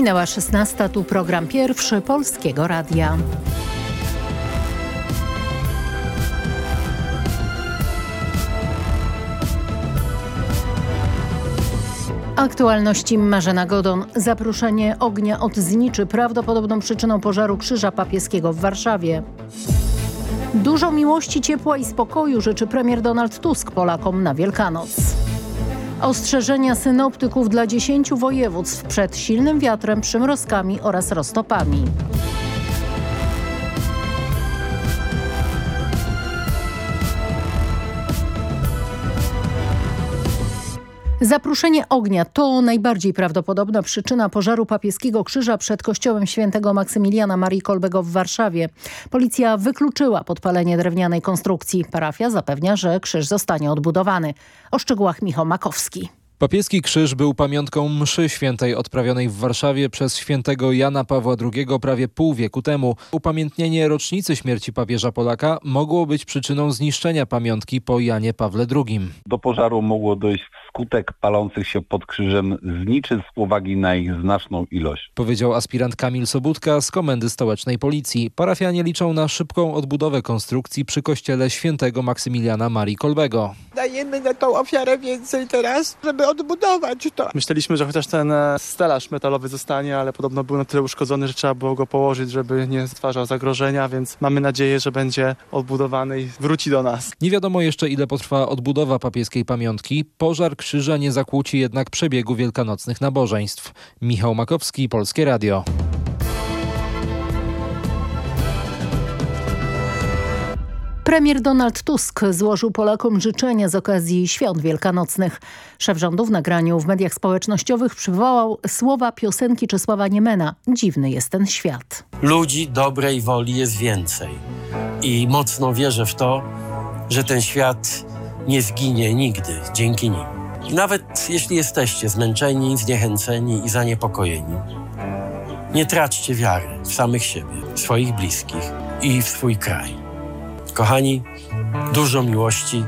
Minęła 16. Tu program pierwszy Polskiego Radia. Aktualności Marzena Godon. Zaproszenie ognia od zniczy prawdopodobną przyczyną pożaru Krzyża Papieskiego w Warszawie. Dużo miłości, ciepła i spokoju życzy premier Donald Tusk Polakom na Wielkanoc. Ostrzeżenia synoptyków dla dziesięciu województw przed silnym wiatrem, przymrozkami oraz roztopami. Zapruszenie ognia to najbardziej prawdopodobna przyczyna pożaru papieskiego krzyża przed kościołem świętego Maksymiliana Marii Kolbego w Warszawie. Policja wykluczyła podpalenie drewnianej konstrukcji. Parafia zapewnia, że krzyż zostanie odbudowany. O szczegółach Michał Makowski. Papieski krzyż był pamiątką mszy świętej odprawionej w Warszawie przez świętego Jana Pawła II prawie pół wieku temu. Upamiętnienie rocznicy śmierci papieża Polaka mogło być przyczyną zniszczenia pamiątki po Janie Pawle II. Do pożaru mogło dojść wskutek palących się pod krzyżem zniczy z uwagi na ich znaczną ilość. Powiedział aspirant Kamil Sobudka z Komendy Stołecznej Policji. Parafianie liczą na szybką odbudowę konstrukcji przy kościele świętego Maksymiliana Marii Kolbego. Dajemy na tą ofiarę więcej teraz, żeby odbudować to. Myśleliśmy, że chociaż ten e, stelaż metalowy zostanie, ale podobno był na tyle uszkodzony, że trzeba było go położyć, żeby nie stwarzał zagrożenia, więc mamy nadzieję, że będzie odbudowany i wróci do nas. Nie wiadomo jeszcze ile potrwa odbudowa papieskiej pamiątki. Pożar krzyża nie zakłóci jednak przebiegu wielkanocnych nabożeństw. Michał Makowski, Polskie Radio. Premier Donald Tusk złożył Polakom życzenia z okazji świąt wielkanocnych. Szef rządu w nagraniu w mediach społecznościowych przywołał słowa piosenki Czesława Niemena. Dziwny jest ten świat. Ludzi dobrej woli jest więcej i mocno wierzę w to, że ten świat nie zginie nigdy dzięki nim. Nawet jeśli jesteście zmęczeni, zniechęceni i zaniepokojeni, nie traćcie wiary w samych siebie, w swoich bliskich i w swój kraj. Kochani, dużo miłości,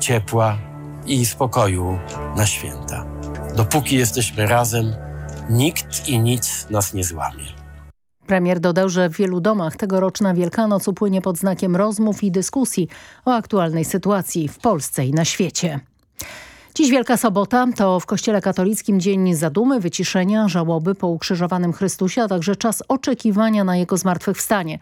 ciepła i spokoju na święta. Dopóki jesteśmy razem, nikt i nic nas nie złamie. Premier dodał, że w wielu domach tegoroczna Wielkanoc upłynie pod znakiem rozmów i dyskusji o aktualnej sytuacji w Polsce i na świecie. Dziś Wielka Sobota to w Kościele Katolickim dzień zadumy, wyciszenia, żałoby po ukrzyżowanym Chrystusie, a także czas oczekiwania na Jego zmartwychwstanie.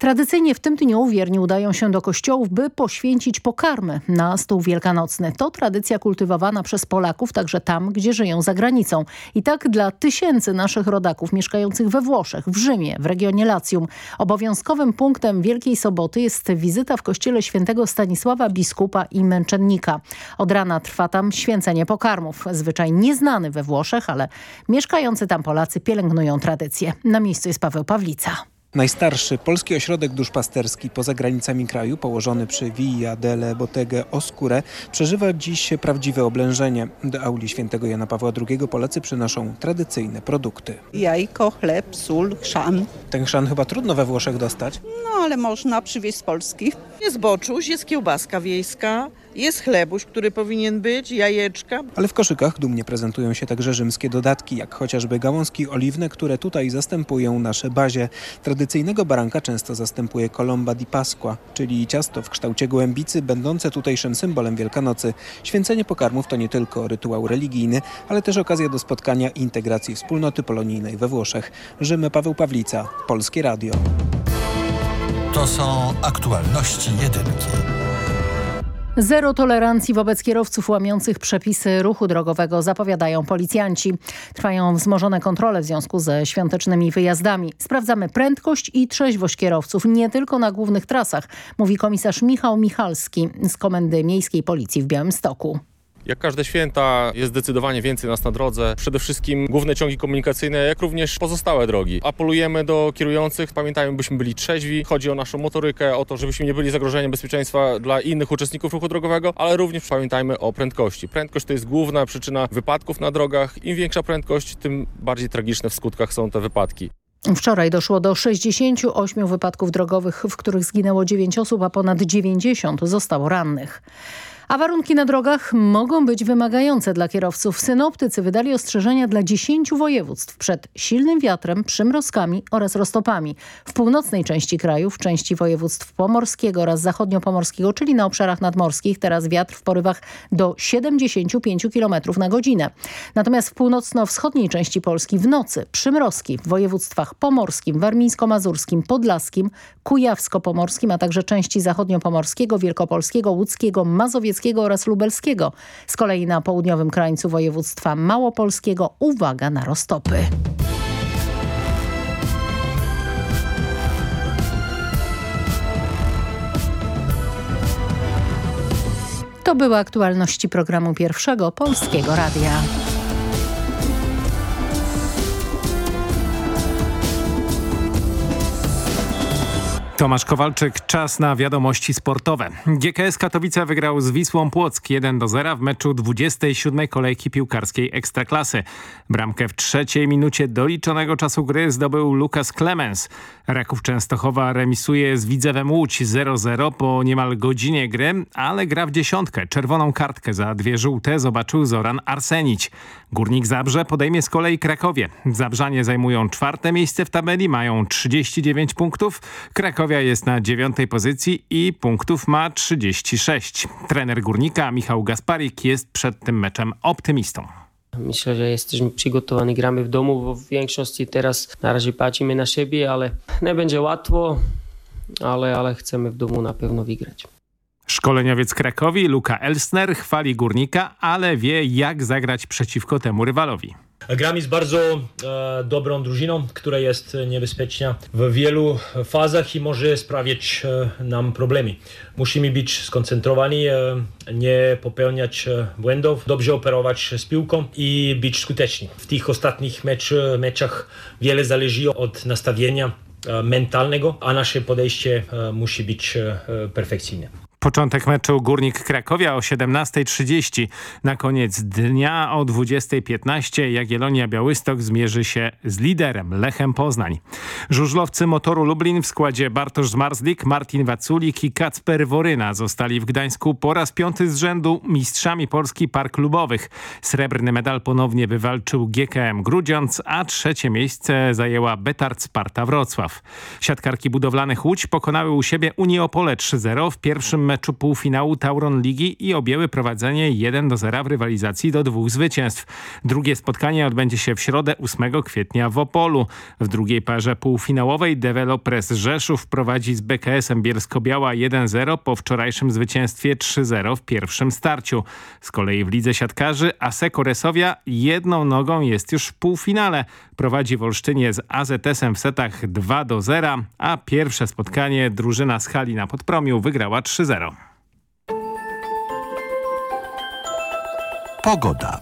Tradycyjnie w tym dniu wierni udają się do kościołów, by poświęcić pokarmy na stół wielkanocny. To tradycja kultywowana przez Polaków także tam, gdzie żyją za granicą. I tak dla tysięcy naszych rodaków mieszkających we Włoszech, w Rzymie, w regionie Lacjum. Obowiązkowym punktem Wielkiej Soboty jest wizyta w kościele świętego Stanisława Biskupa i Męczennika. Od rana trwa tam święcenie pokarmów. Zwyczaj nieznany we Włoszech, ale mieszkający tam Polacy pielęgnują tradycję. Na miejscu jest Paweł Pawlica. Najstarszy polski ośrodek duszpasterski poza granicami kraju, położony przy Via delle Botteghe Oscure, przeżywa dziś prawdziwe oblężenie. Do auli świętego Jana Pawła II Polacy przynoszą tradycyjne produkty. Jajko, chleb, sól, chrzan. Ten chrzan chyba trudno we Włoszech dostać? No ale można przywieźć z Polski. Jest boczuś, jest kiełbaska wiejska, jest chlebuś, który powinien być, jajeczka. Ale w koszykach dumnie prezentują się także rzymskie dodatki, jak chociażby gałązki oliwne, które tutaj zastępują nasze bazie. Tradycyjnego baranka często zastępuje colomba di Pasqua, czyli ciasto w kształcie gołębicy, będące tutejszym symbolem Wielkanocy. Święcenie pokarmów to nie tylko rytuał religijny, ale też okazja do spotkania i integracji wspólnoty polonijnej we Włoszech. Rzym Paweł Pawlica, Polskie Radio. To są aktualności jedynki. Zero tolerancji wobec kierowców łamiących przepisy ruchu drogowego zapowiadają policjanci. Trwają wzmożone kontrole w związku ze świątecznymi wyjazdami. Sprawdzamy prędkość i trzeźwość kierowców nie tylko na głównych trasach, mówi komisarz Michał Michalski z Komendy Miejskiej Policji w Białymstoku. Jak każde święta jest zdecydowanie więcej nas na drodze. Przede wszystkim główne ciągi komunikacyjne, jak również pozostałe drogi. Apelujemy do kierujących, pamiętajmy, byśmy byli trzeźwi. Chodzi o naszą motorykę, o to, żebyśmy nie byli zagrożeniem bezpieczeństwa dla innych uczestników ruchu drogowego, ale również pamiętajmy o prędkości. Prędkość to jest główna przyczyna wypadków na drogach. Im większa prędkość, tym bardziej tragiczne w skutkach są te wypadki. Wczoraj doszło do 68 wypadków drogowych, w których zginęło 9 osób, a ponad 90 zostało rannych. A warunki na drogach mogą być wymagające dla kierowców. Synoptycy wydali ostrzeżenia dla 10 województw przed silnym wiatrem, przymrozkami oraz roztopami. W północnej części kraju, w części województw pomorskiego oraz zachodniopomorskiego, czyli na obszarach nadmorskich, teraz wiatr w porywach do 75 km na godzinę. Natomiast w północno-wschodniej części Polski w nocy przymrozki w województwach pomorskim, warmińsko-mazurskim, podlaskim, kujawsko-pomorskim, a także części zachodniopomorskiego, wielkopolskiego, łódzkiego, mazowieckiego oraz lubelskiego. Z kolei na południowym krańcu województwa małopolskiego uwaga na roztopy. To były aktualności programu pierwszego Polskiego Radia. Tomasz Kowalczyk, czas na wiadomości sportowe. GKS Katowice wygrał z Wisłą Płock 1 do 0 w meczu 27 kolejki piłkarskiej Ekstraklasy. Bramkę w trzeciej minucie doliczonego czasu gry zdobył Lukas Clemens. Raków Częstochowa remisuje z Widzewem Łódź 0-0 po niemal godzinie gry, ale gra w dziesiątkę. Czerwoną kartkę za dwie żółte zobaczył Zoran Arsenić. Górnik Zabrze podejmie z kolei Krakowie. Zabrzanie zajmują czwarte miejsce w tabeli, mają 39 punktów. Krakowie jest na dziewiątej pozycji i punktów ma 36. Trener Górnika Michał Gasparik jest przed tym meczem optymistą. Myślę, że jesteśmy przygotowani, gramy w domu, bo w większości teraz na razie patrzymy na siebie, ale nie będzie łatwo, ale, ale chcemy w domu na pewno wygrać. Szkoleniowiec Krakowi Luka Elsner chwali Górnika, ale wie jak zagrać przeciwko temu rywalowi. Gram jest bardzo e, dobrą drużyną, która jest niebezpieczna w wielu fazach i może sprawiać e, nam problemy. Musimy być skoncentrowani, e, nie popełniać błędów, dobrze operować z piłką i być skuteczni. W tych ostatnich mecz, meczach wiele zależy od nastawienia mentalnego, a nasze podejście musi być perfekcyjne. Początek meczu Górnik Krakowia o 17.30. Na koniec dnia o 20.15 Jagiellonia Białystok zmierzy się z liderem Lechem Poznań. Żużlowcy motoru Lublin w składzie Bartosz Zmarzlik, Martin Waculik i Kacper Woryna zostali w Gdańsku po raz piąty z rzędu mistrzami Polski Park Klubowych. Srebrny medal ponownie wywalczył GKM Grudziądz, a trzecie miejsce zajęła Betard Sparta Wrocław. Siatkarki budowlanych Łódź pokonały u siebie Unię Opole 3-0 w pierwszym meczu półfinału Tauron Ligi i objęły prowadzenie 1 do 0 w rywalizacji do dwóch zwycięstw. Drugie spotkanie odbędzie się w środę 8 kwietnia w Opolu. W drugiej parze półfinałowej Developers Rzeszów prowadzi z BKS-em Bielsko-Biała 1-0 po wczorajszym zwycięstwie 3-0 w pierwszym starciu. Z kolei w lidze siatkarzy Aseko Resowia jedną nogą jest już w półfinale. Prowadzi w Olsztynie z AZS-em w setach 2 do 0, a pierwsze spotkanie drużyna z hali na Podpromiu wygrała 3-0. Pogoda.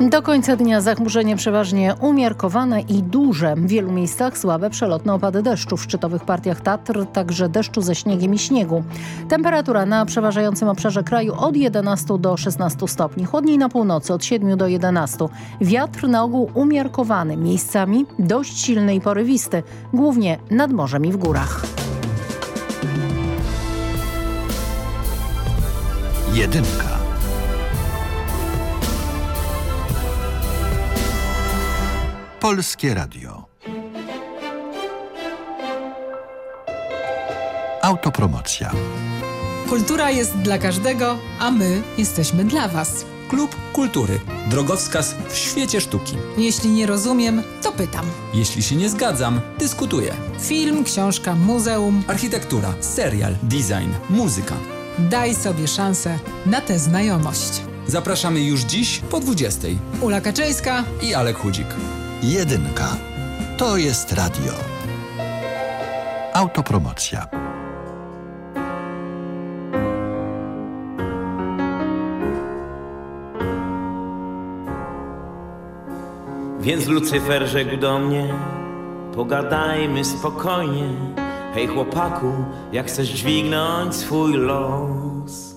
Do końca dnia zachmurzenie przeważnie umiarkowane i duże. W wielu miejscach słabe przelotne opady deszczu. W szczytowych partiach Tatr także deszczu ze śniegiem i śniegu. Temperatura na przeważającym obszarze kraju od 11 do 16 stopni. Chłodniej na północy od 7 do 11. Wiatr na ogół umiarkowany. Miejscami dość silny i porywisty. Głównie nad morzem i w górach. Jedynka. Polskie Radio. Autopromocja. Kultura jest dla każdego, a my jesteśmy dla Was. Klub Kultury. Drogowskaz w świecie sztuki. Jeśli nie rozumiem, to pytam. Jeśli się nie zgadzam, dyskutuję. Film, książka, muzeum. Architektura, serial, design, muzyka. Daj sobie szansę na tę znajomość. Zapraszamy już dziś po 20. Ula Kaczejska i Alek Chudzik. Jedynka. To jest radio. Autopromocja. Więc Lucyfer rzekł do mnie, pogadajmy spokojnie. Hej chłopaku, jak chcesz dźwignąć swój los.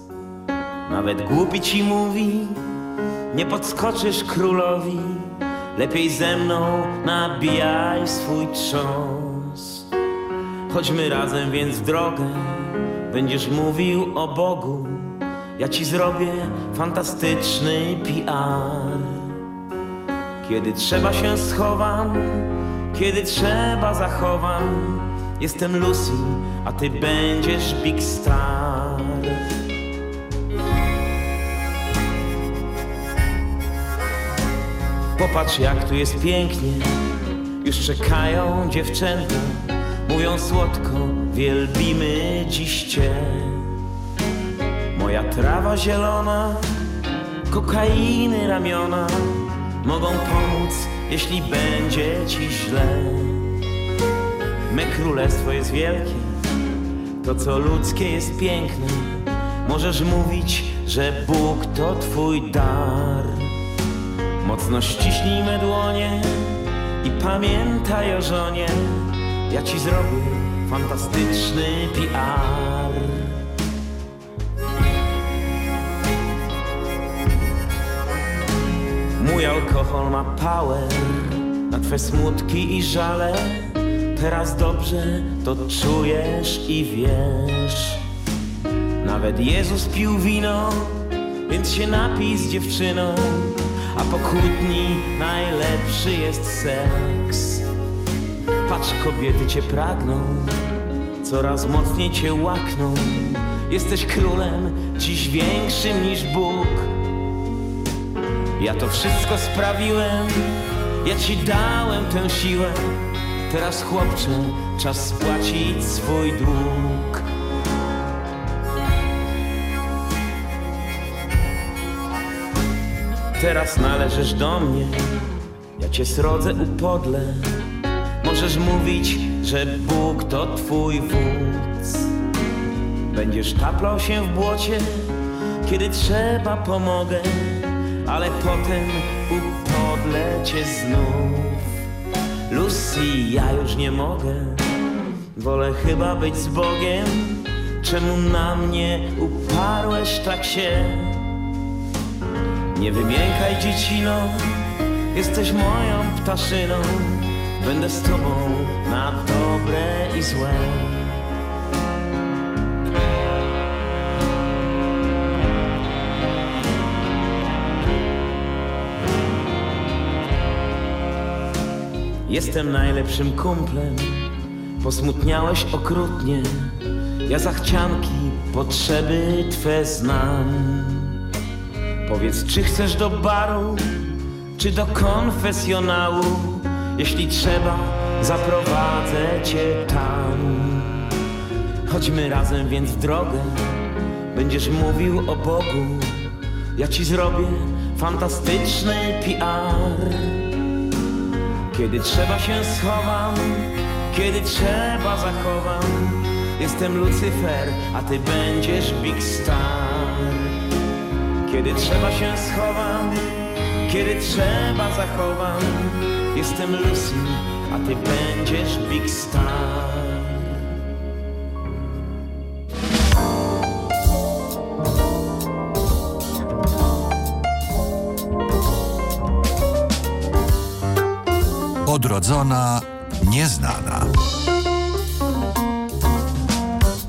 Nawet głupi ci mówi, nie podskoczysz królowi. Lepiej ze mną nabijaj swój trząs. Chodźmy razem więc w drogę, będziesz mówił o Bogu ja ci zrobię fantastyczny PR. Kiedy trzeba się schowam, kiedy trzeba zachowam. Jestem Lucy, a ty będziesz Big Star. Popatrz jak tu jest pięknie, już czekają dziewczęta. Mówią słodko, wielbimy dziś cię. Moja trawa zielona, kokainy ramiona mogą pomóc, jeśli będzie ci źle. Me królestwo jest wielkie, to co ludzkie jest piękne. Możesz mówić, że Bóg to twój dar. Mocno ściśnij me dłonie i pamiętaj o żonie. Ja ci zrobię fantastyczny PR. Mój alkohol ma power na twe smutki i żale. Teraz dobrze to czujesz i wiesz. Nawet Jezus pił wino, więc się napij z dziewczyną. A po kłótni najlepszy jest seks. Patrz, kobiety cię pragną, coraz mocniej cię łakną. Jesteś królem, dziś większym niż Bóg. Ja to wszystko sprawiłem, ja ci dałem tę siłę. Teraz chłopcze, czas spłacić swój dług. Teraz należysz do mnie, ja cię srodzę upodlę. Możesz mówić, że Bóg to twój wódz. Będziesz taplał się w błocie, kiedy trzeba pomogę, ale potem upodlę cię znów. Lucy, ja już nie mogę, wolę chyba być z Bogiem. Czemu na mnie uparłeś tak się? Nie wymiękaj dziecino, jesteś moją ptaszyną. Będę z tobą na dobre i złe. Jestem najlepszym kumplem, posmutniałeś okrutnie. Ja zachcianki, potrzeby twe znam. Powiedz, czy chcesz do baru, czy do konfesjonału? Jeśli trzeba, zaprowadzę cię tam. Chodźmy razem więc w drogę, będziesz mówił o Bogu. Ja ci zrobię fantastyczny PR. Kiedy trzeba się schowam, kiedy trzeba zachowam. Jestem Lucyfer, a ty będziesz Big Star. Kiedy trzeba się schowam, kiedy trzeba zachowam. Jestem Lucy, a ty będziesz Big Star. Odrodzona nieznana.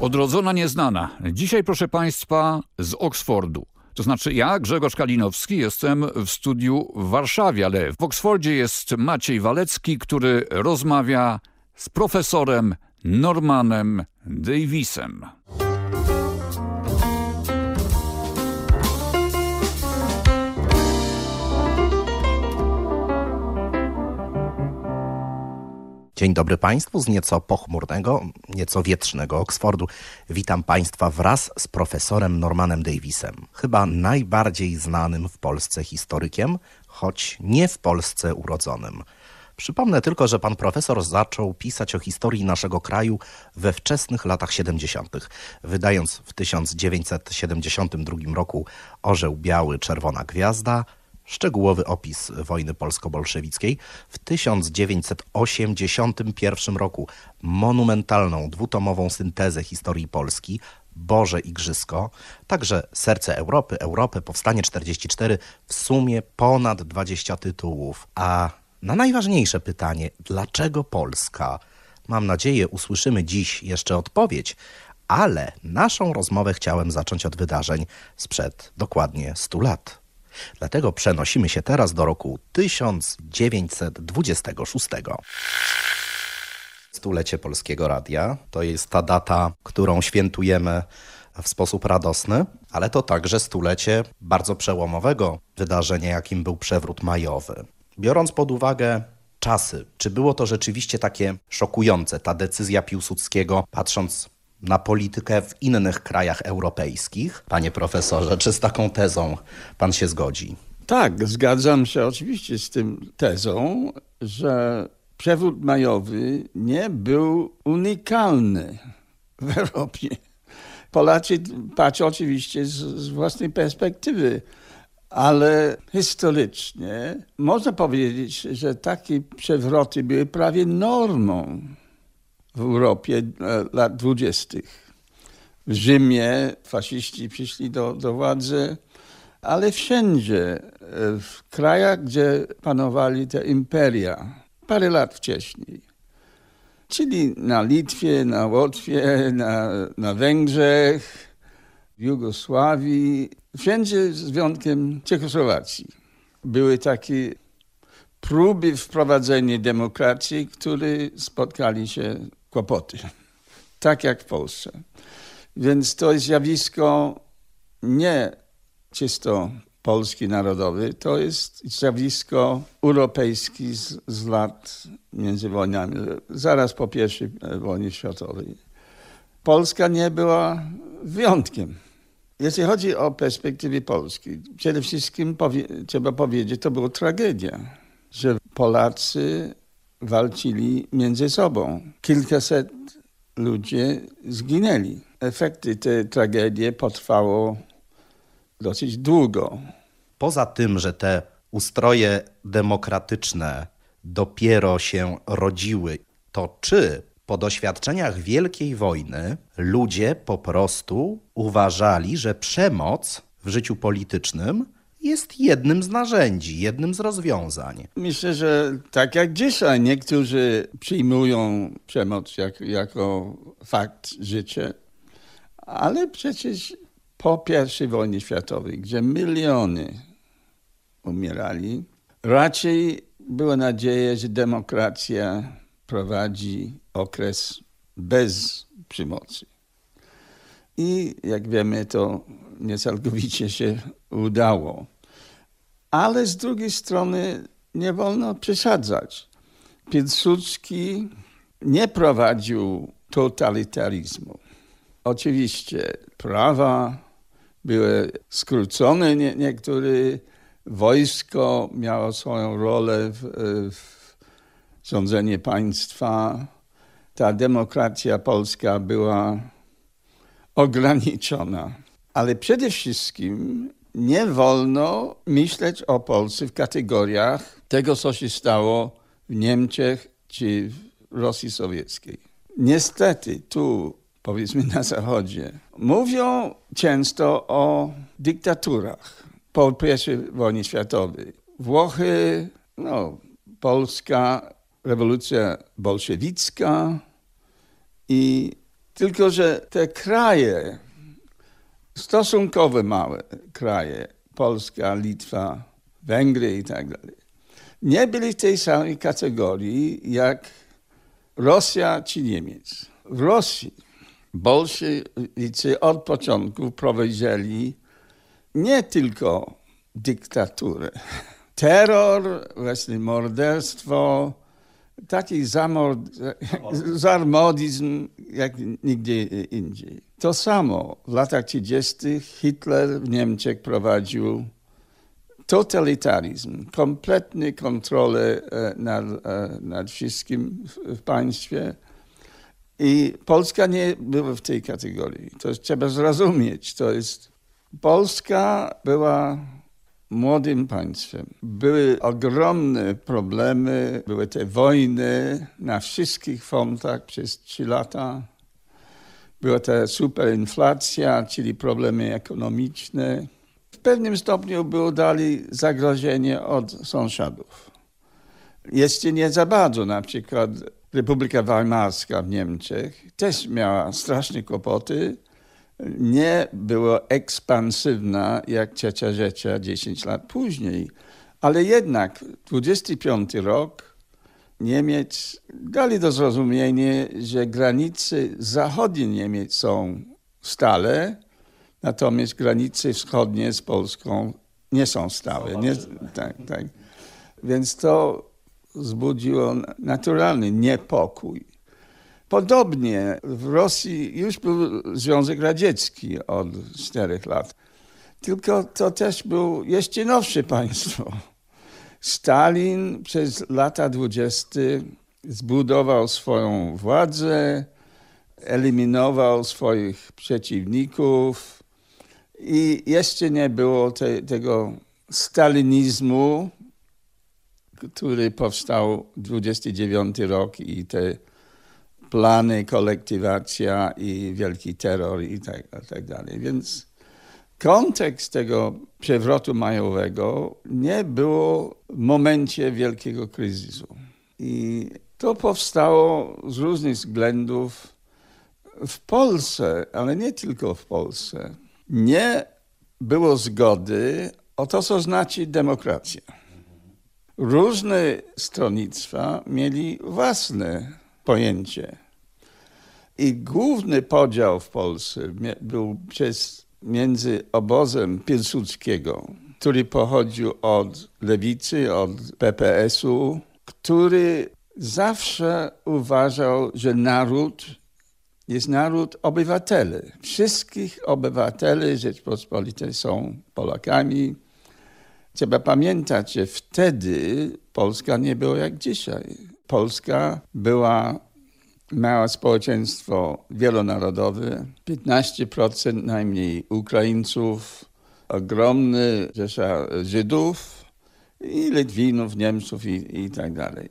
Odrodzona nieznana. Dzisiaj, proszę Państwa, z Oksfordu. To znaczy ja, Grzegorz Kalinowski, jestem w studiu w Warszawie, ale w Oksfordzie jest Maciej Walecki, który rozmawia z profesorem Normanem Davisem. Dzień dobry Państwu z nieco pochmurnego, nieco wietrznego Oksfordu. Witam Państwa wraz z profesorem Normanem Davisem, chyba najbardziej znanym w Polsce historykiem, choć nie w Polsce urodzonym. Przypomnę tylko, że pan profesor zaczął pisać o historii naszego kraju we wczesnych latach 70., wydając w 1972 roku Orzeł Biały Czerwona Gwiazda, szczegółowy opis wojny polsko-bolszewickiej, w 1981 roku monumentalną dwutomową syntezę historii Polski, Boże Igrzysko, także Serce Europy, Europę, Powstanie 44, w sumie ponad 20 tytułów. A na najważniejsze pytanie, dlaczego Polska? Mam nadzieję, usłyszymy dziś jeszcze odpowiedź, ale naszą rozmowę chciałem zacząć od wydarzeń sprzed dokładnie 100 lat. Dlatego przenosimy się teraz do roku 1926. Stulecie Polskiego Radia to jest ta data, którą świętujemy w sposób radosny, ale to także stulecie bardzo przełomowego wydarzenia, jakim był przewrót majowy. Biorąc pod uwagę czasy, czy było to rzeczywiście takie szokujące, ta decyzja Piłsudskiego, patrząc na politykę w innych krajach europejskich? Panie profesorze, czy z taką tezą pan się zgodzi? Tak, zgadzam się oczywiście z tym tezą, że przewrót majowy nie był unikalny w Europie. Polacy patrzą oczywiście z, z własnej perspektywy, ale historycznie można powiedzieć, że takie przewroty były prawie normą w Europie lat dwudziestych. W Rzymie faszyści przyszli do, do władzy, ale wszędzie, w krajach, gdzie panowali te imperia, parę lat wcześniej. Czyli na Litwie, na Łotwie, na, na Węgrzech, w Jugosławii, wszędzie z wyjątkiem Czechosłowacji. Były takie próby wprowadzenia demokracji, które spotkali się kłopoty. Tak jak w Polsce. Więc to jest zjawisko nie czysto polski narodowy, to jest zjawisko europejskie z, z lat między wojnami, zaraz po I wojnie światowej. Polska nie była wyjątkiem. Jeśli chodzi o perspektywę Polski, przede wszystkim powie, trzeba powiedzieć, to była tragedia, że Polacy walczyli między sobą. Kilkaset ludzi zginęli. Efekty tej tragedii potrwało dosyć długo. Poza tym, że te ustroje demokratyczne dopiero się rodziły, to czy po doświadczeniach Wielkiej Wojny ludzie po prostu uważali, że przemoc w życiu politycznym jest jednym z narzędzi, jednym z rozwiązań. Myślę, że tak jak dzisiaj niektórzy przyjmują przemoc jak, jako fakt życia, ale przecież po I wojnie światowej, gdzie miliony umierali, raczej była nadzieja, że demokracja prowadzi okres bez przemocy. I jak wiemy, to nie całkowicie się udało. Ale z drugiej strony nie wolno przesadzać. Piłsudski nie prowadził totalitaryzmu. Oczywiście prawa były skrócone, nie, niektóre wojsko miało swoją rolę w, w rządzeniu państwa. Ta demokracja polska była ograniczona. Ale przede wszystkim nie wolno myśleć o Polsce w kategoriach tego, co się stało w Niemczech czy w Rosji Sowieckiej. Niestety tu, powiedzmy na Zachodzie, mówią często o dyktaturach po I wojnie światowej. Włochy, no, Polska, rewolucja bolszewicka i tylko, że te kraje, stosunkowo małe kraje, Polska, Litwa, Węgry i tak dalej, nie byli w tej samej kategorii jak Rosja czy Niemiec. W Rosji bolszewicy od początku prowadzili nie tylko dyktaturę, terror, właśnie morderstwo, taki zamord, zarmodizm jak nigdzie indziej. To samo w latach 30. Hitler w Niemczech prowadził totalitaryzm, kompletny kontrolę nad, nad wszystkim w, w państwie. I Polska nie była w tej kategorii. To trzeba zrozumieć. To jest Polska była młodym państwem. Były ogromne problemy, były te wojny na wszystkich frontach przez trzy lata. Była ta superinflacja, czyli problemy ekonomiczne. W pewnym stopniu było dalej zagrożenie od sąsiadów. Jeszcze nie za bardzo, na przykład Republika Weimarska w Niemczech też miała straszne kłopoty. Nie była ekspansywna jak trzecia Rzesza 10 lat później. Ale jednak 25 rok Niemiec dali do zrozumienia, że granice zachodnie Niemiec są stale, natomiast granice wschodnie z Polską nie są stałe. Nie, tak, tak. Więc to wzbudziło naturalny niepokój. Podobnie w Rosji już był Związek Radziecki od czterech lat. Tylko to też było jeszcze nowsze państwo. Stalin przez lata dwudzieste zbudował swoją władzę, eliminował swoich przeciwników i jeszcze nie było te, tego stalinizmu, który powstał 29 rok i te plany, kolektywacja i wielki terror i tak, i tak dalej. Więc kontekst tego przewrotu majowego nie było w momencie wielkiego kryzysu. I to powstało z różnych względów w Polsce, ale nie tylko w Polsce. Nie było zgody o to, co znaczy demokracja. Różne stronnictwa mieli własne pojęcie. I główny podział w Polsce był przez, między obozem Piłsudskiego, który pochodził od lewicy, od PPS-u, który zawsze uważał, że naród jest naród obywateli. Wszystkich obywateli Rzeczpospolitej są Polakami. Trzeba pamiętać, że wtedy Polska nie była jak dzisiaj. Polska była małe społeczeństwo wielonarodowe, 15% najmniej Ukraińców, ogromny rzesza Żydów i Litwinów, Niemców i, i tak dalej.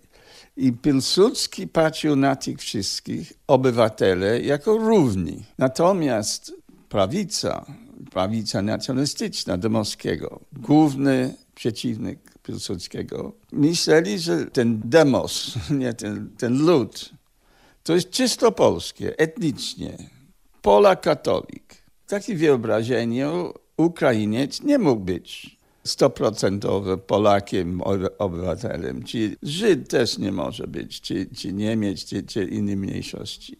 I Pilsudski patrzył na tych wszystkich obywateli jako równi. Natomiast prawica, prawica nacjonalistyczna Dmowskiego, główny przeciwnik Pilsudskiego, myśleli, że ten demos, nie, ten, ten lud, to jest czysto polskie, etnicznie. Polak katolik. W takim wyobrażeniu Ukrainiec nie mógł być stoprocentowo Polakiem, obywatelem. Czy Żyd też nie może być, czy, czy Niemiec, czy, czy inne mniejszości.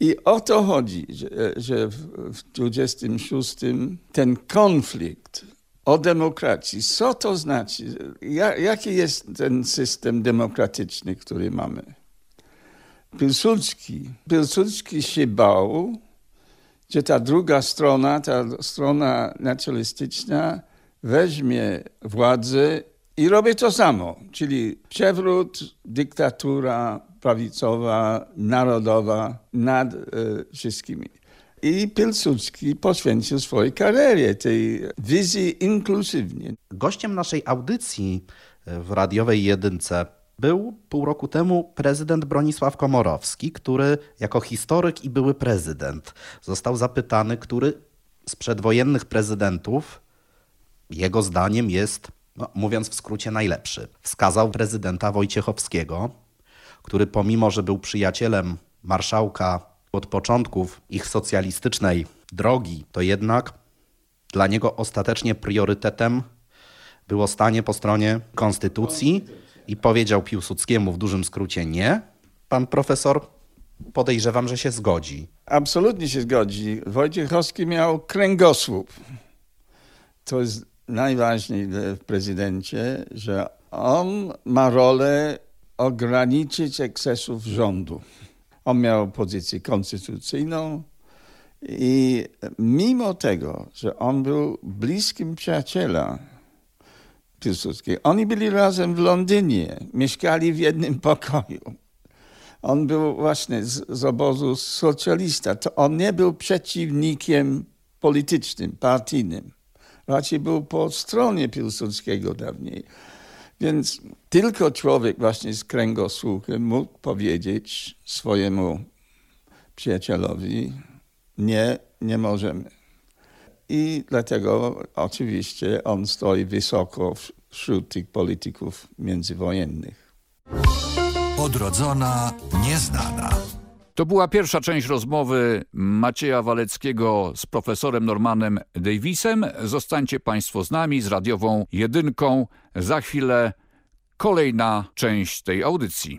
I o to chodzi, że, że w 26 ten konflikt o demokracji, co to znaczy, jaki jest ten system demokratyczny, który mamy. Pilsudski, Pilsudski się bał, że ta druga strona, ta strona nacjonalistyczna weźmie władzę i robi to samo, czyli przewrót, dyktatura prawicowa, narodowa nad e, wszystkimi. I Pilsudski poświęcił swojej karierze tej wizji inkluzywnie. Gościem naszej audycji w radiowej jedynce był pół roku temu prezydent Bronisław Komorowski, który jako historyk i były prezydent został zapytany, który z przedwojennych prezydentów jego zdaniem jest, no, mówiąc w skrócie, najlepszy. Wskazał prezydenta Wojciechowskiego, który pomimo, że był przyjacielem marszałka od początków ich socjalistycznej drogi, to jednak dla niego ostatecznie priorytetem było stanie po stronie konstytucji i powiedział Piłsudskiemu w dużym skrócie nie. Pan profesor podejrzewam, że się zgodzi. Absolutnie się zgodzi. Wojciechowski miał kręgosłup. To jest najważniejsze w prezydencie, że on ma rolę ograniczyć ekscesów rządu. On miał pozycję konstytucyjną i mimo tego, że on był bliskim przyjacielem Piłsudskiego, oni byli razem w Londynie, mieszkali w jednym pokoju. On był właśnie z, z obozu socjalista. To on nie był przeciwnikiem politycznym, partyjnym. Raczej był po stronie Piłsudskiego dawniej. Więc tylko człowiek właśnie z kręgosłupem mógł powiedzieć swojemu przyjacielowi, nie, nie możemy. I dlatego oczywiście on stoi wysoko wśród tych polityków międzywojennych. Odrodzona nieznana. To była pierwsza część rozmowy Macieja Waleckiego z profesorem Normanem Davisem. Zostańcie Państwo z nami, z radiową jedynką. Za chwilę kolejna część tej audycji.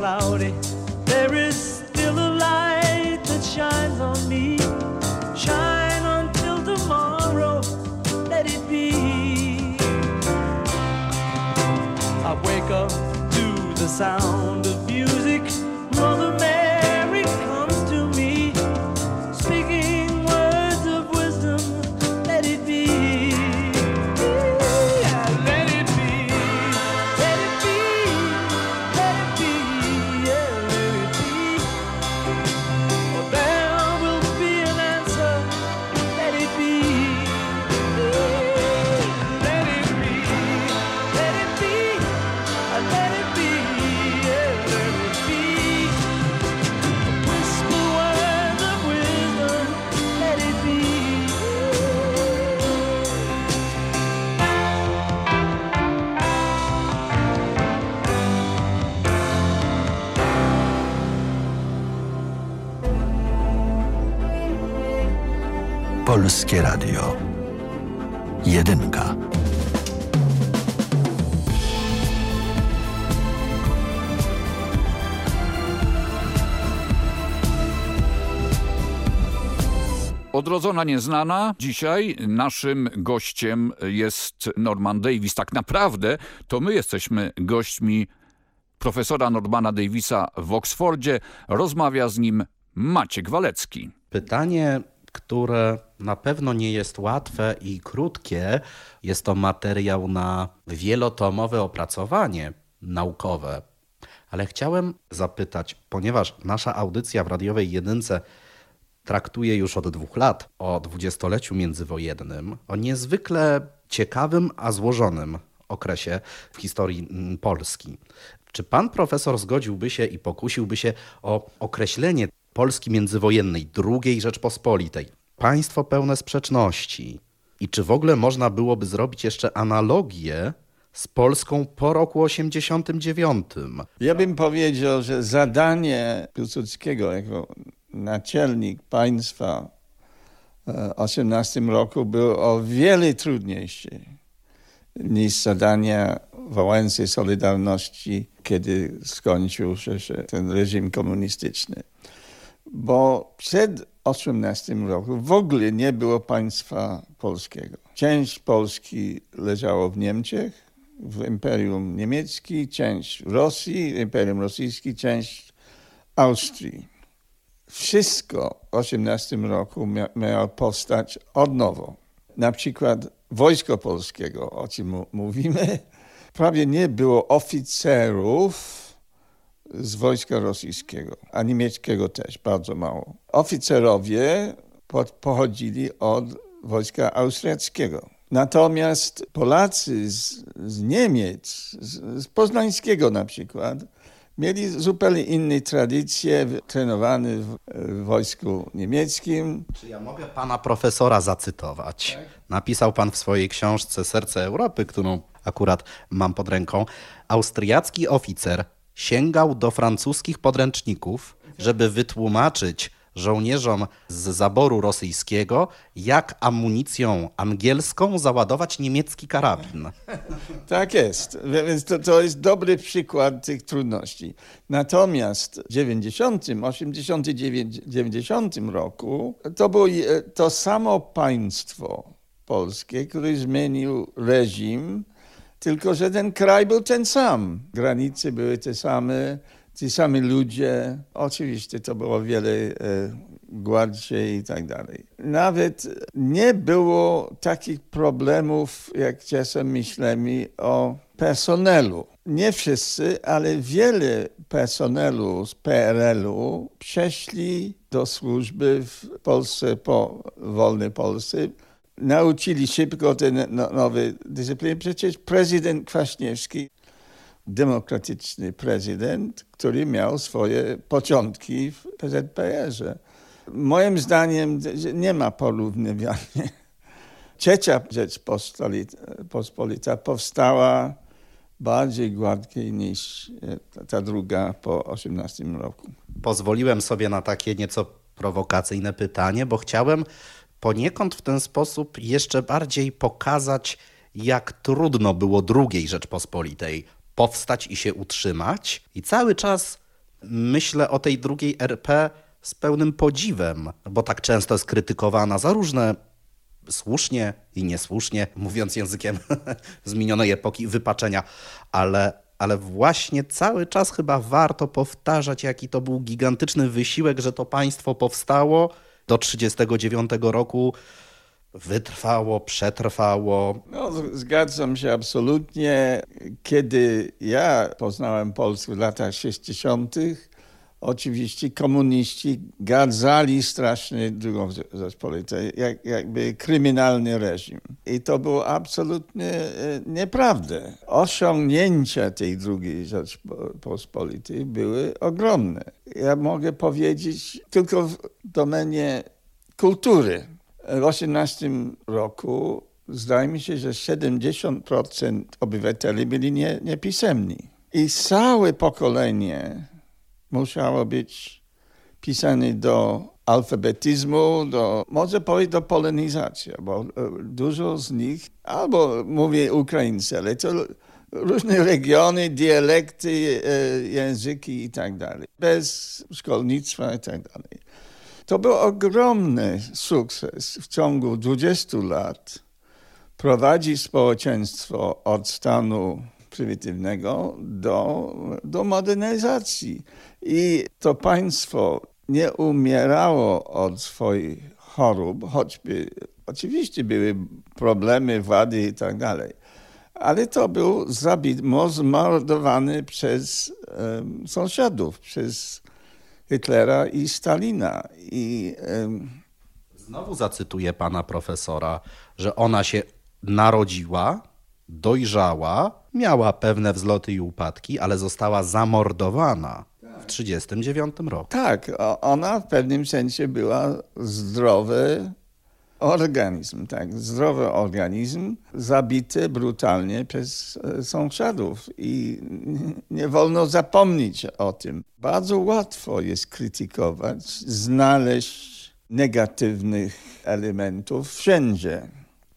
cloudy, Polskie Radio. Jedynka. Odrodzona nieznana. Dzisiaj naszym gościem jest Norman Davis. Tak naprawdę to my jesteśmy gośćmi profesora Normana Davisa w Oksfordzie. Rozmawia z nim Maciek Walecki. Pytanie, które na pewno nie jest łatwe i krótkie. Jest to materiał na wielotomowe opracowanie naukowe. Ale chciałem zapytać, ponieważ nasza audycja w radiowej jedynce traktuje już od dwóch lat o dwudziestoleciu międzywojennym, o niezwykle ciekawym, a złożonym okresie w historii mm, Polski. Czy pan profesor zgodziłby się i pokusiłby się o określenie Polski międzywojennej, II Rzeczpospolitej? Państwo pełne sprzeczności. I czy w ogóle można byłoby zrobić jeszcze analogię z Polską po roku 89? Ja bym powiedział, że zadanie Piłsudskiego jako naczelnik państwa w 18 roku było o wiele trudniejsze niż zadania Wałęsy Solidarności, kiedy skończył się ten reżim komunistyczny. Bo przed 18 roku w ogóle nie było państwa polskiego. Część Polski leżało w Niemczech, w Imperium Niemieckim, część w Rosji, Imperium Rosyjskie, część Austrii. Wszystko w 18 roku mia miało powstać od nowo. Na przykład Wojsko Polskiego, o czym mówimy, prawie nie było oficerów z wojska rosyjskiego, a niemieckiego też bardzo mało. Oficerowie pochodzili od wojska austriackiego. Natomiast Polacy z, z Niemiec, z, z poznańskiego na przykład, mieli zupełnie inne tradycje, trenowany w, w wojsku niemieckim. Czy ja mogę pana profesora zacytować? Napisał pan w swojej książce Serce Europy, którą akurat mam pod ręką. Austriacki oficer sięgał do francuskich podręczników, żeby wytłumaczyć żołnierzom z zaboru rosyjskiego, jak amunicją angielską załadować niemiecki karabin. Tak jest, więc to, to jest dobry przykład tych trudności. Natomiast w 90, 89, 90 roku to było to samo państwo polskie, które zmienił reżim, tylko że ten kraj był ten sam. Granice były te same, ci sami ludzie. Oczywiście to było wiele e, gładsze i tak dalej. Nawet nie było takich problemów, jak czasem myślimy o personelu. Nie wszyscy, ale wiele personelu z PRL-u przeszli do służby w Polsce po wolnej Polsce. Nauczyli szybko te no, nowe dyscypliny. Przecież prezydent Kwaśniewski demokratyczny prezydent, który miał swoje początki w PZPR-ze. Moim zdaniem nie ma porównywania. Trzecia Rzeczpospolita powstała bardziej gładkiej niż ta druga po 18 roku. Pozwoliłem sobie na takie nieco prowokacyjne pytanie, bo chciałem poniekąd w ten sposób jeszcze bardziej pokazać, jak trudno było drugiej Rzeczpospolitej powstać i się utrzymać. I cały czas myślę o tej drugiej RP z pełnym podziwem, bo tak często jest krytykowana za różne słusznie i niesłusznie, mówiąc językiem z minionej epoki, wypaczenia, ale, ale właśnie cały czas chyba warto powtarzać, jaki to był gigantyczny wysiłek, że to państwo powstało do 1939 roku wytrwało, przetrwało. No, zgadzam się absolutnie. Kiedy ja poznałem Polskę w latach 60., oczywiście komuniści gadzali strasznie drugą Rzeczpospolitą, jak, jakby kryminalny reżim. I to było absolutnie nieprawda. Osiągnięcia tej drugiej Rzeczpospolitej były ogromne. Ja mogę powiedzieć tylko w domenie kultury. W 18 roku zdaje mi się, że 70% obywateli byli nie, niepisemni. I całe pokolenie musiało być pisane do alfabetyzmu, do, może powiedzieć do polonizacji, bo dużo z nich, albo mówię Ukraińcy, ale to różne regiony, dialekty, języki i tak dalej. Bez szkolnictwa i tak dalej. To był ogromny sukces w ciągu 20 lat prowadzić społeczeństwo od stanu prymitywnego do, do modernizacji. I to państwo nie umierało od swoich chorób, choćby oczywiście były problemy, wady i tak dalej. Ale to był zabit, zmordowany przez sąsiadów, przez Hitlera i Stalina. I. Znowu zacytuję pana profesora, że ona się narodziła dojrzała, miała pewne wzloty i upadki, ale została zamordowana w 1939 roku. Tak, ona w pewnym sensie była zdrowy organizm, tak, zdrowy organizm, zabity brutalnie przez e, sąsiadów i nie wolno zapomnieć o tym. Bardzo łatwo jest krytykować, znaleźć negatywnych elementów wszędzie.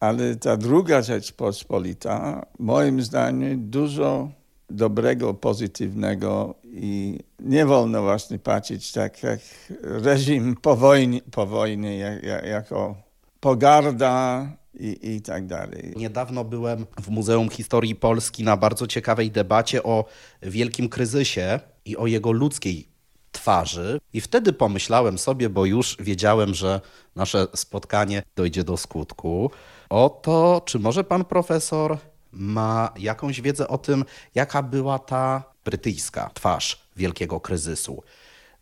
Ale ta druga Rzeczpospolita, moim zdaniem, dużo dobrego, pozytywnego i nie wolno właśnie patrzeć tak jak reżim po wojnie, po wojnie jak, jak, jako pogarda i, i tak dalej. Niedawno byłem w Muzeum Historii Polski na bardzo ciekawej debacie o wielkim kryzysie i o jego ludzkiej twarzy. I wtedy pomyślałem sobie, bo już wiedziałem, że nasze spotkanie dojdzie do skutku, o to, czy może pan profesor ma jakąś wiedzę o tym, jaka była ta brytyjska twarz wielkiego kryzysu.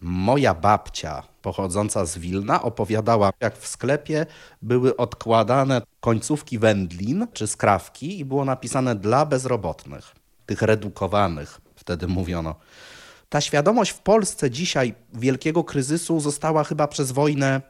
Moja babcia, pochodząca z Wilna, opowiadała, jak w sklepie były odkładane końcówki wędlin czy skrawki i było napisane dla bezrobotnych, tych redukowanych, wtedy mówiono. Ta świadomość w Polsce dzisiaj wielkiego kryzysu została chyba przez wojnę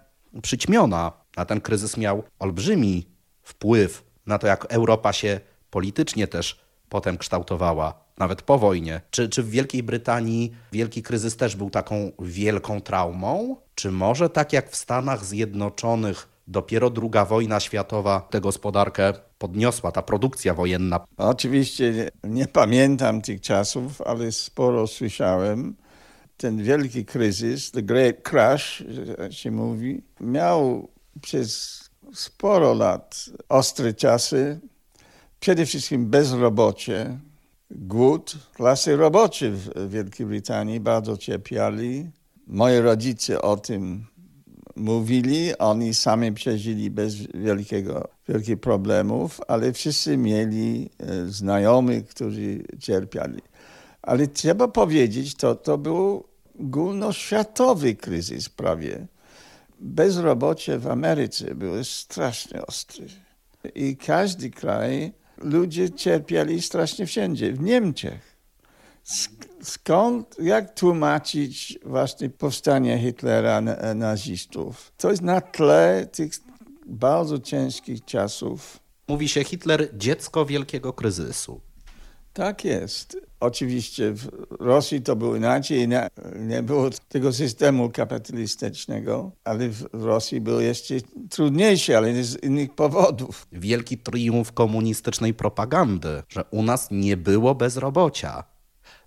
przyćmiona, a ten kryzys miał olbrzymi wpływ na to, jak Europa się politycznie też potem kształtowała, nawet po wojnie. Czy, czy w Wielkiej Brytanii wielki kryzys też był taką wielką traumą? Czy może tak jak w Stanach Zjednoczonych dopiero druga wojna światowa tę gospodarkę podniosła, ta produkcja wojenna? Oczywiście nie, nie pamiętam tych czasów, ale sporo słyszałem. Ten wielki kryzys, the great crash, się mówi, miał przez sporo lat ostre czasy, przede wszystkim bezrobocie, głód. Klasy robocze w Wielkiej Brytanii bardzo cierpiali. Moi rodzice o tym mówili, oni sami przeżyli bez wielkiego, wielkich problemów, ale wszyscy mieli e, znajomych, którzy cierpiali. Ale trzeba powiedzieć, to, to był ogólnoświatowy kryzys prawie bezrobocie w Ameryce było strasznie ostre. I każdy kraj, ludzie cierpieli strasznie wszędzie. W Niemczech. Skąd, jak tłumaczyć właśnie powstanie Hitlera, nazistów? To jest na tle tych bardzo ciężkich czasów. Mówi się Hitler dziecko wielkiego kryzysu. Tak jest. Oczywiście w Rosji to było inaczej, nie, nie było tego systemu kapitalistycznego, ale w Rosji było jeszcze trudniejsze, ale z innych powodów. Wielki triumf komunistycznej propagandy, że u nas nie było bezrobocia.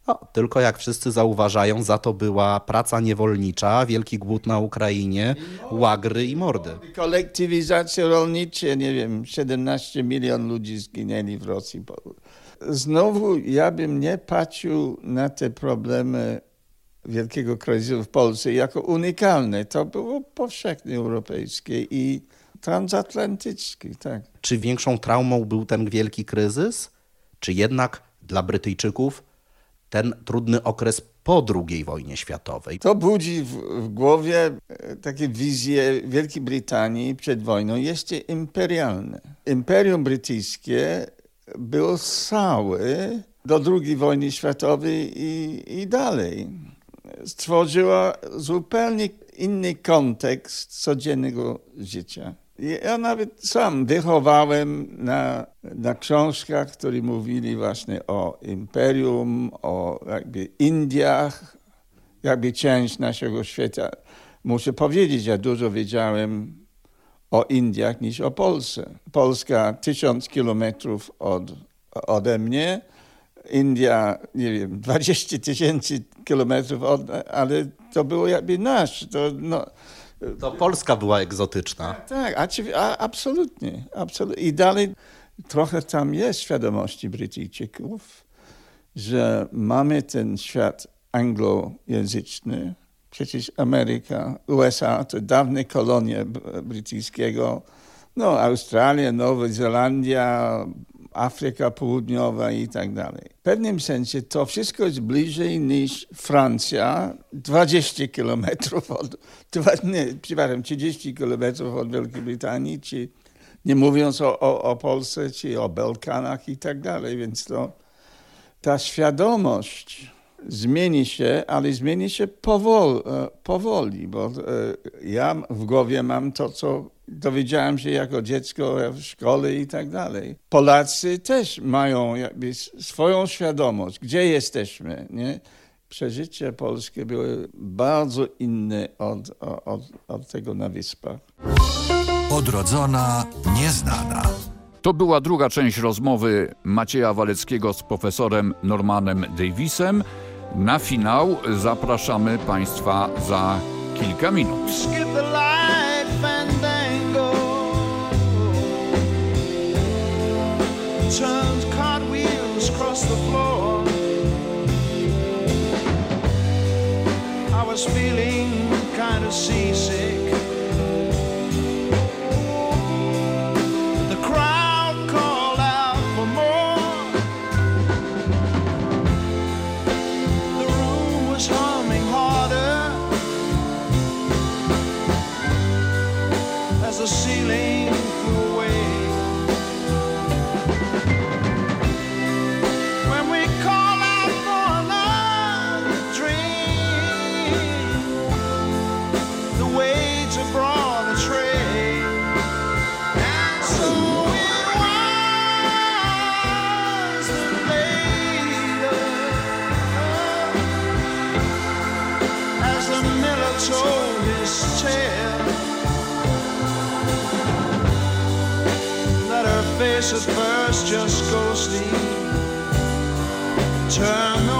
No, tylko jak wszyscy zauważają, za to była praca niewolnicza, wielki głód na Ukrainie, łagry i mordy. Kolektywizacja rolnicza, nie wiem, 17 milion ludzi zginęli w Rosji Znowu ja bym nie patrzył na te problemy wielkiego kryzysu w Polsce jako unikalne. To było powszechnie europejskie i transatlantyckie. Tak. Czy większą traumą był ten wielki kryzys, czy jednak dla Brytyjczyków ten trudny okres po II wojnie światowej? To budzi w, w głowie e, takie wizje Wielkiej Brytanii przed wojną jeszcze imperialne. Imperium brytyjskie było całe do II wojny światowej i, i dalej. Stworzyła zupełnie inny kontekst codziennego życia. Ja nawet sam wychowałem na, na książkach, które mówili właśnie o imperium, o jakby Indiach, jakby część naszego świata. Muszę powiedzieć, ja dużo wiedziałem o Indiach niż o Polsce. Polska tysiąc kilometrów od, ode mnie, India, nie wiem, 20 tysięcy kilometrów, od, ale to było jakby nasz. To, no, to Polska była egzotyczna. Tak, a, absolutnie, absolutnie. I dalej trochę tam jest świadomości Brytyjczyków, że mamy ten świat anglojęzyczny, Przecież Ameryka, USA to dawne kolonie brytyjskiego. No, Australia, Nowa Zelandia, Afryka Południowa i tak dalej. W pewnym sensie to wszystko jest bliżej niż Francja, 20 kilometrów od, nie, przepraszam, 30 kilometrów od Wielkiej Brytanii, czy Nie mówiąc o, o, o Polsce czy o Belkanach i tak dalej, więc to ta świadomość zmieni się, ale zmieni się powoli, powoli bo ja w głowie mam to, co dowiedziałem się jako dziecko w szkole i tak dalej. Polacy też mają swoją świadomość, gdzie jesteśmy, nie? Przeżycie polskie były bardzo inne od, od, od tego na Wyspach. Odrodzona nieznana. To była druga część rozmowy Macieja Waleckiego z profesorem Normanem Davisem. Na finał zapraszamy Państwa za kilka minut. I was feeling kind of seasick. At first, just go sleep. Turn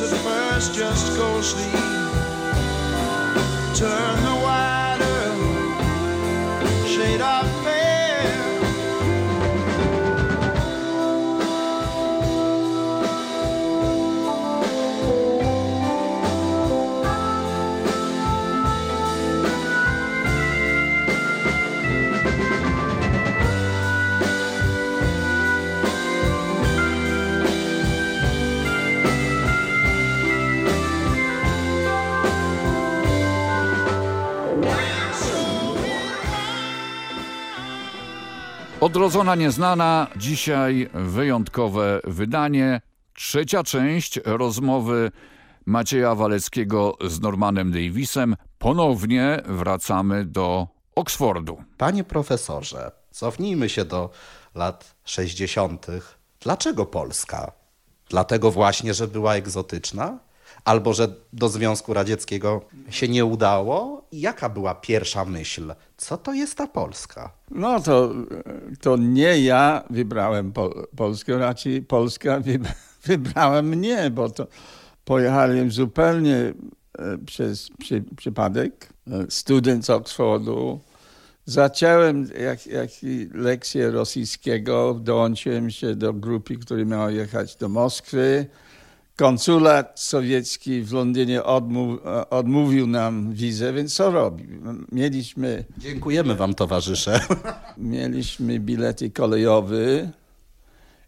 at first just ghostly turn the Odrodzona nieznana, dzisiaj wyjątkowe wydanie. Trzecia część rozmowy Macieja Waleckiego z Normanem Davisem. Ponownie wracamy do Oksfordu. Panie profesorze, cofnijmy się do lat 60. Dlaczego Polska? Dlatego właśnie, że była egzotyczna? Albo że do Związku Radzieckiego się nie udało? Jaka była pierwsza myśl? Co to jest ta Polska? No to, to nie ja wybrałem Pol Polskę, raczej Polska wy wybrała mnie, bo to pojechałem zupełnie e, przez przy, przypadek. E, Student z Oxfordu. Zacząłem jak, jak lekcję rosyjskiego, dołączyłem się do grupy, która miała jechać do Moskwy konsulat sowiecki w Londynie odmów, odmówił nam wizę, więc co robi? Mieliśmy... Dziękujemy wam towarzysze. Mieliśmy bilety kolejowe.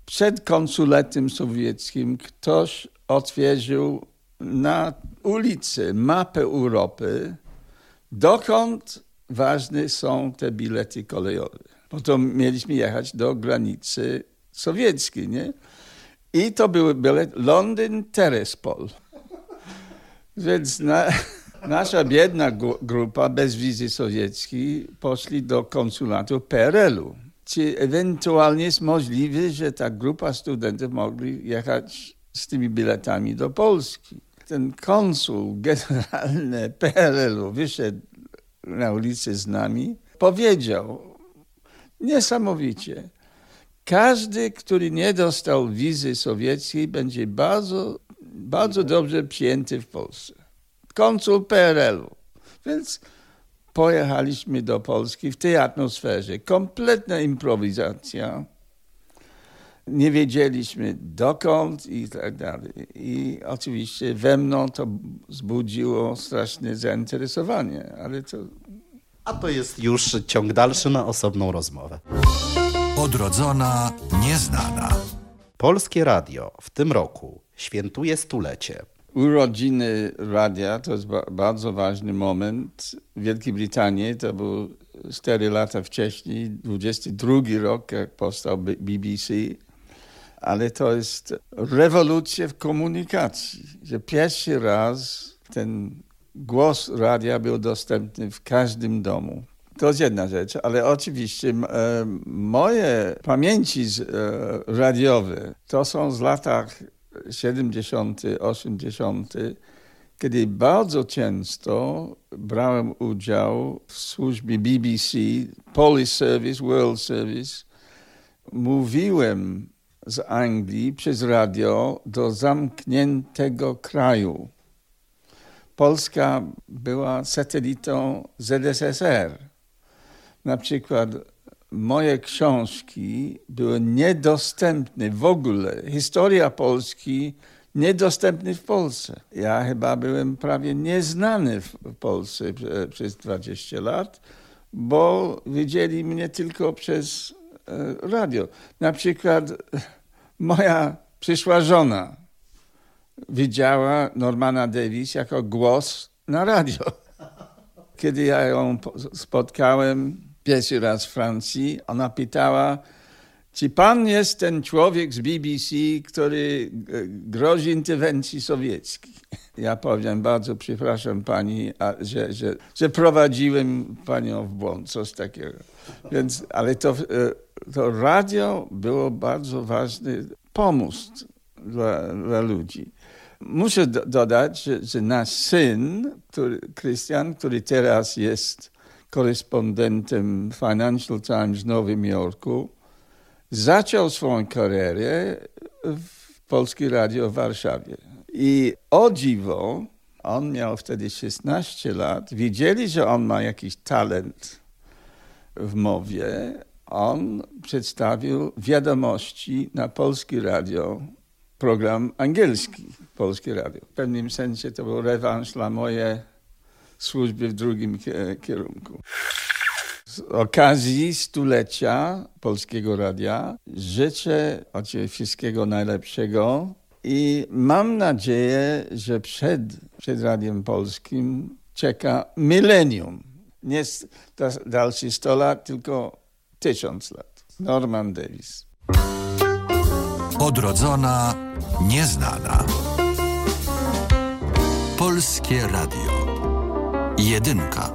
Przed konsulatem sowieckim ktoś otworzył na ulicy mapę Europy, dokąd ważne są te bilety kolejowe. Bo to mieliśmy jechać do granicy sowieckiej, nie? I to był bilet Londyn Terespol. Więc na, nasza biedna grupa bez wizy sowieckiej poszli do konsulatu PRL-u. Czy ewentualnie jest możliwe, że ta grupa studentów mogli jechać z tymi biletami do Polski? Ten konsul generalny PRL-u wyszedł na ulicy z nami, powiedział niesamowicie, każdy, który nie dostał wizy sowieckiej, będzie bardzo, bardzo dobrze przyjęty w Polsce. Konsul PRL-u. Więc pojechaliśmy do Polski w tej atmosferze. Kompletna improwizacja. Nie wiedzieliśmy dokąd i tak dalej. I oczywiście we mną to wzbudziło straszne zainteresowanie, ale to... A to jest już ciąg dalszy na osobną rozmowę. Odrodzona nieznana. Polskie Radio w tym roku świętuje stulecie. Urodziny radia to jest ba bardzo ważny moment. W Wielkiej Brytanii to był 4 lata wcześniej, 22 rok, jak powstał BBC. Ale to jest rewolucja w komunikacji, że pierwszy raz ten głos radia był dostępny w każdym domu. To jest jedna rzecz, ale oczywiście e, moje pamięci e, radiowe to są z latach 70., 80., kiedy bardzo często brałem udział w służbie BBC, Polish Service, World Service. Mówiłem z Anglii przez radio do zamkniętego kraju. Polska była satelitą ZSSR. Na przykład moje książki były niedostępne w ogóle. Historia Polski niedostępny w Polsce. Ja chyba byłem prawie nieznany w Polsce przez 20 lat, bo widzieli mnie tylko przez radio. Na przykład moja przyszła żona widziała Normana Davis jako głos na radio. Kiedy ja ją spotkałem pierwszy raz w Francji, ona pytała, czy pan jest ten człowiek z BBC, który grozi interwencji sowieckiej? Ja powiem, bardzo przepraszam pani, że, że, że prowadziłem panią w błąd, coś takiego. Więc, ale to, to radio było bardzo ważny pomysł dla, dla ludzi. Muszę do, dodać, że, że nasz syn, Christian, który teraz jest korespondentem Financial Times w Nowym Jorku, zaczął swoją karierę w Polskie Radio w Warszawie. I o dziwo, on miał wtedy 16 lat, wiedzieli, że on ma jakiś talent w mowie. On przedstawił wiadomości na Polskie Radio, program angielski, Polskie Radio. W pewnym sensie to był rewanż dla mojej służby w drugim kierunku. Z okazji stulecia Polskiego Radia życzę oczywiście wszystkiego najlepszego i mam nadzieję, że przed, przed Radiem Polskim czeka milenium. Nie dalszy 100 lat, tylko tysiąc lat. Norman Davis. Odrodzona nieznana. Polskie Radio. Jedynka.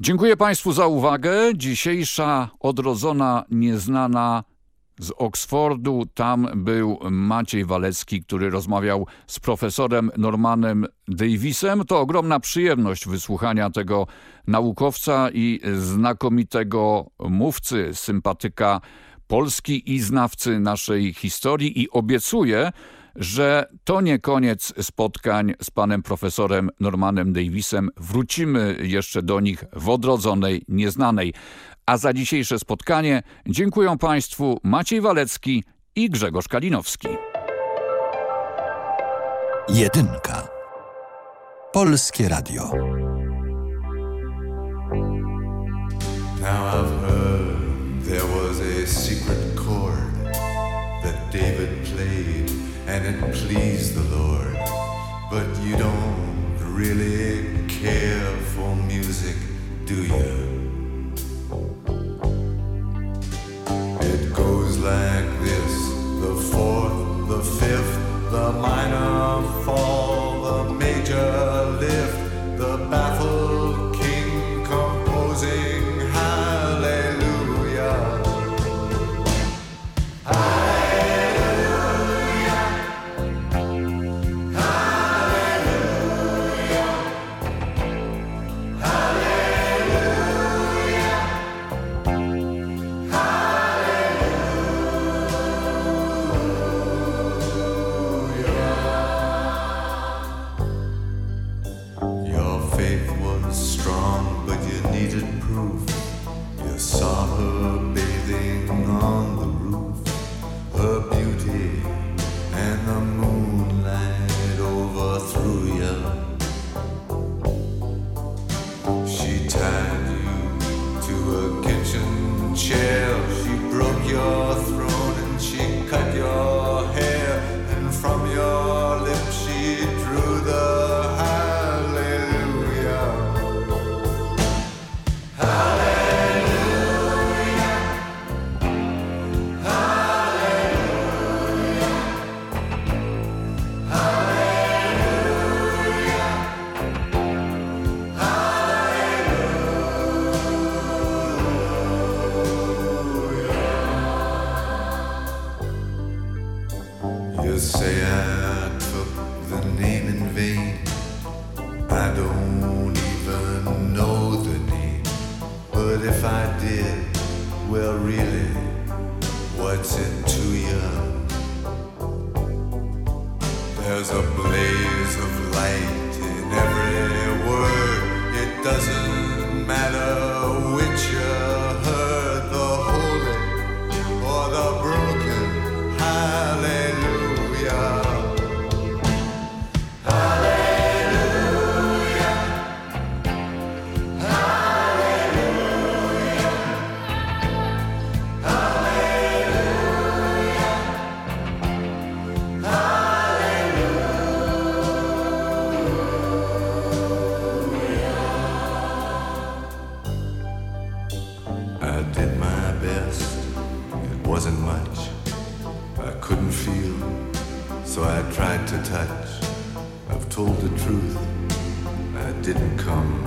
Dziękuję Państwu za uwagę. Dzisiejsza odrodzona nieznana z Oksfordu. Tam był Maciej Walecki, który rozmawiał z profesorem Normanem Davisem. To ogromna przyjemność wysłuchania tego naukowca i znakomitego mówcy, sympatyka Polski i znawcy naszej historii i obiecuję, że to nie koniec spotkań z panem profesorem Normanem Davisem. Wrócimy jeszcze do nich w odrodzonej, nieznanej. A za dzisiejsze spotkanie dziękuję Państwu Maciej Walecki i Grzegorz Kalinowski. Jedynka. Polskie Radio. Now I've and it pleased the Lord. But you don't really care for music, do you? It goes like this the fourth, the fifth, the minor fall. touch. I've told the truth. I didn't come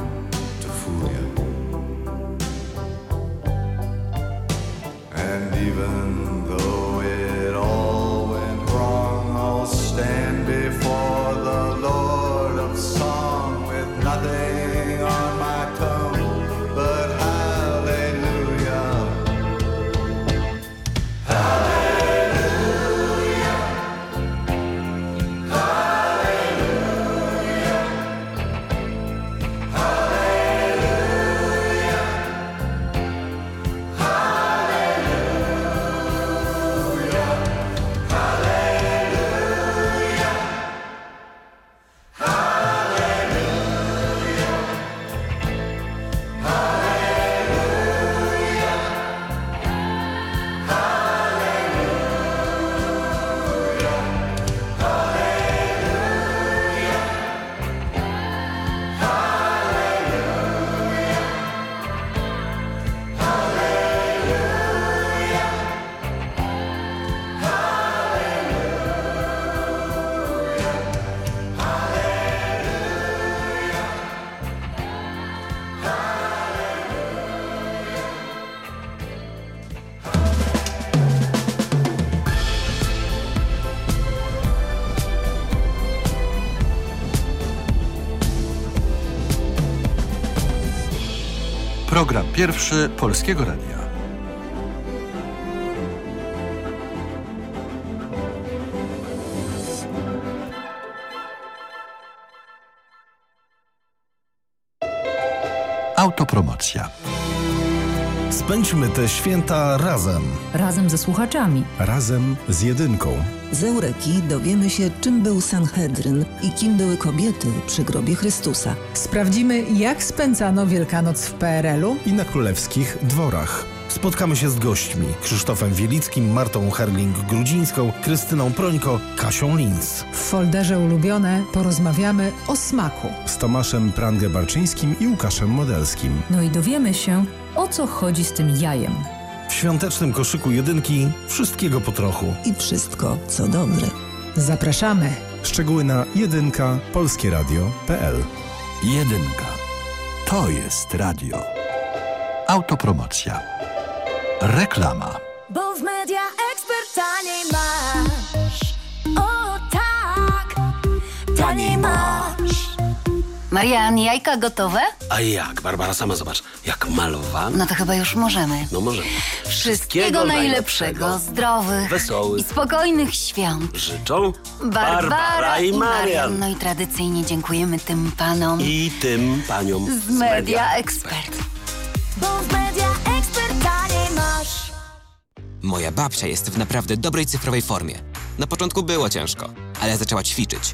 pierwszy Polskiego Radia. Autopromocja. Spędźmy te święta razem. Razem ze słuchaczami. Razem z jedynką. Z Eureki dowiemy się, czym był Sanhedryn i kim były kobiety przy grobie Chrystusa. Sprawdzimy, jak spędzano Wielkanoc w PRL-u i na królewskich dworach. Spotkamy się z gośćmi Krzysztofem Wielickim, Martą Herling-Grudzińską, Krystyną Prońko, Kasią Linz. W folderze ulubione porozmawiamy o smaku. Z Tomaszem Prangę-Barczyńskim i Łukaszem Modelskim. No i dowiemy się, o co chodzi z tym jajem. W świątecznym koszyku jedynki wszystkiego po trochu. I wszystko, co dobre. Zapraszamy. Szczegóły na jedynka polskieradio.pl Jedynka. To jest radio. Autopromocja. Reklama. Bo w media ekspert taniej masz. O tak, taniej masz. Marian, jajka gotowe? A jak? Barbara, sama zobacz. Jak malowane. No to chyba już możemy. No możemy. Wszystkiego najlepszego, zdrowych wesołych i spokojnych świąt. Życzą Barbara, Barbara i Marian. No i tradycyjnie dziękujemy tym panom I tym paniom z Media Expert. Bo w media ekspert taniej masz. Moja babcia jest w naprawdę dobrej cyfrowej formie. Na początku było ciężko, ale zaczęła ćwiczyć.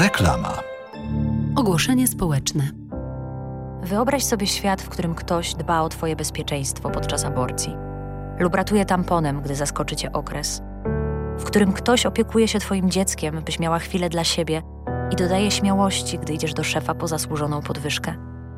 Reklama. Ogłoszenie społeczne. Wyobraź sobie świat, w którym ktoś dba o Twoje bezpieczeństwo podczas aborcji lub ratuje tamponem, gdy zaskoczy Cię okres, w którym ktoś opiekuje się Twoim dzieckiem, byś miała chwilę dla siebie i dodaje śmiałości, gdy idziesz do szefa po zasłużoną podwyżkę.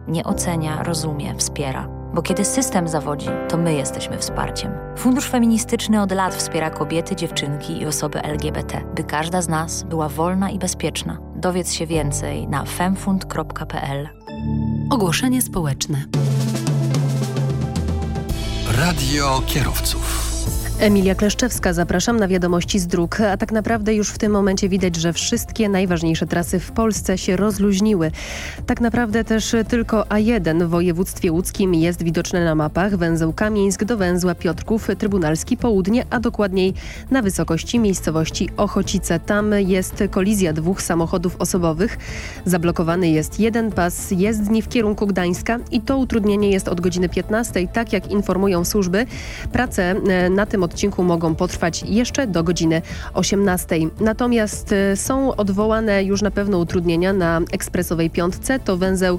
Nie ocenia, rozumie, wspiera. Bo kiedy system zawodzi, to my jesteśmy wsparciem. Fundusz Feministyczny od lat wspiera kobiety, dziewczynki i osoby LGBT, by każda z nas była wolna i bezpieczna. Dowiedz się więcej na femfund.pl. Ogłoszenie społeczne. Radio kierowców. Emilia Kleszczewska, zapraszam na wiadomości z dróg. A tak naprawdę już w tym momencie widać, że wszystkie najważniejsze trasy w Polsce się rozluźniły. Tak naprawdę też tylko A1 w województwie łódzkim jest widoczny na mapach. Węzeł Kamieńsk do węzła Piotrków, Trybunalski Południe, a dokładniej na wysokości miejscowości Ochocice. Tam jest kolizja dwóch samochodów osobowych. Zablokowany jest jeden pas jezdni w kierunku Gdańska i to utrudnienie jest od godziny 15, tak jak informują służby. Prace na tym odcinku mogą potrwać jeszcze do godziny 18. Natomiast y, są odwołane już na pewno utrudnienia na ekspresowej piątce. To węzeł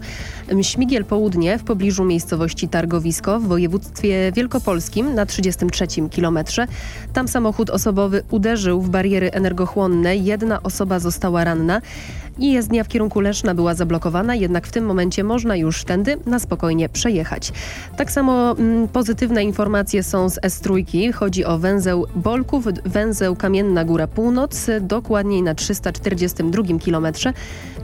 Śmigiel Południe w pobliżu miejscowości Targowisko w województwie wielkopolskim na 33 kilometrze. Tam samochód osobowy uderzył w bariery energochłonne. Jedna osoba została ranna. I jezdnia w kierunku Leszna była zablokowana, jednak w tym momencie można już tędy na spokojnie przejechać. Tak samo mm, pozytywne informacje są z S3. Chodzi o węzeł Bolków, węzeł Kamienna Góra Północ, dokładniej na 342 kilometrze,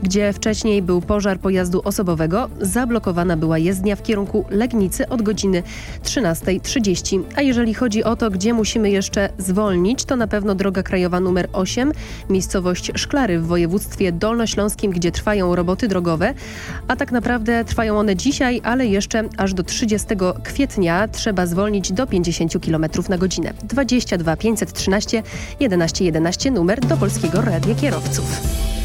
gdzie wcześniej był pożar pojazdu osobowego. Zablokowana była jezdnia w kierunku Legnicy od godziny 13.30. A jeżeli chodzi o to, gdzie musimy jeszcze zwolnić, to na pewno droga krajowa numer 8, miejscowość Szklary w województwie dolnośląskim, gdzie trwają roboty drogowe, a tak naprawdę trwają one dzisiaj, ale jeszcze aż do 30 kwietnia trzeba zwolnić do 50 km na godzinę. 22 513 11 11 numer do Polskiego Radia Kierowców.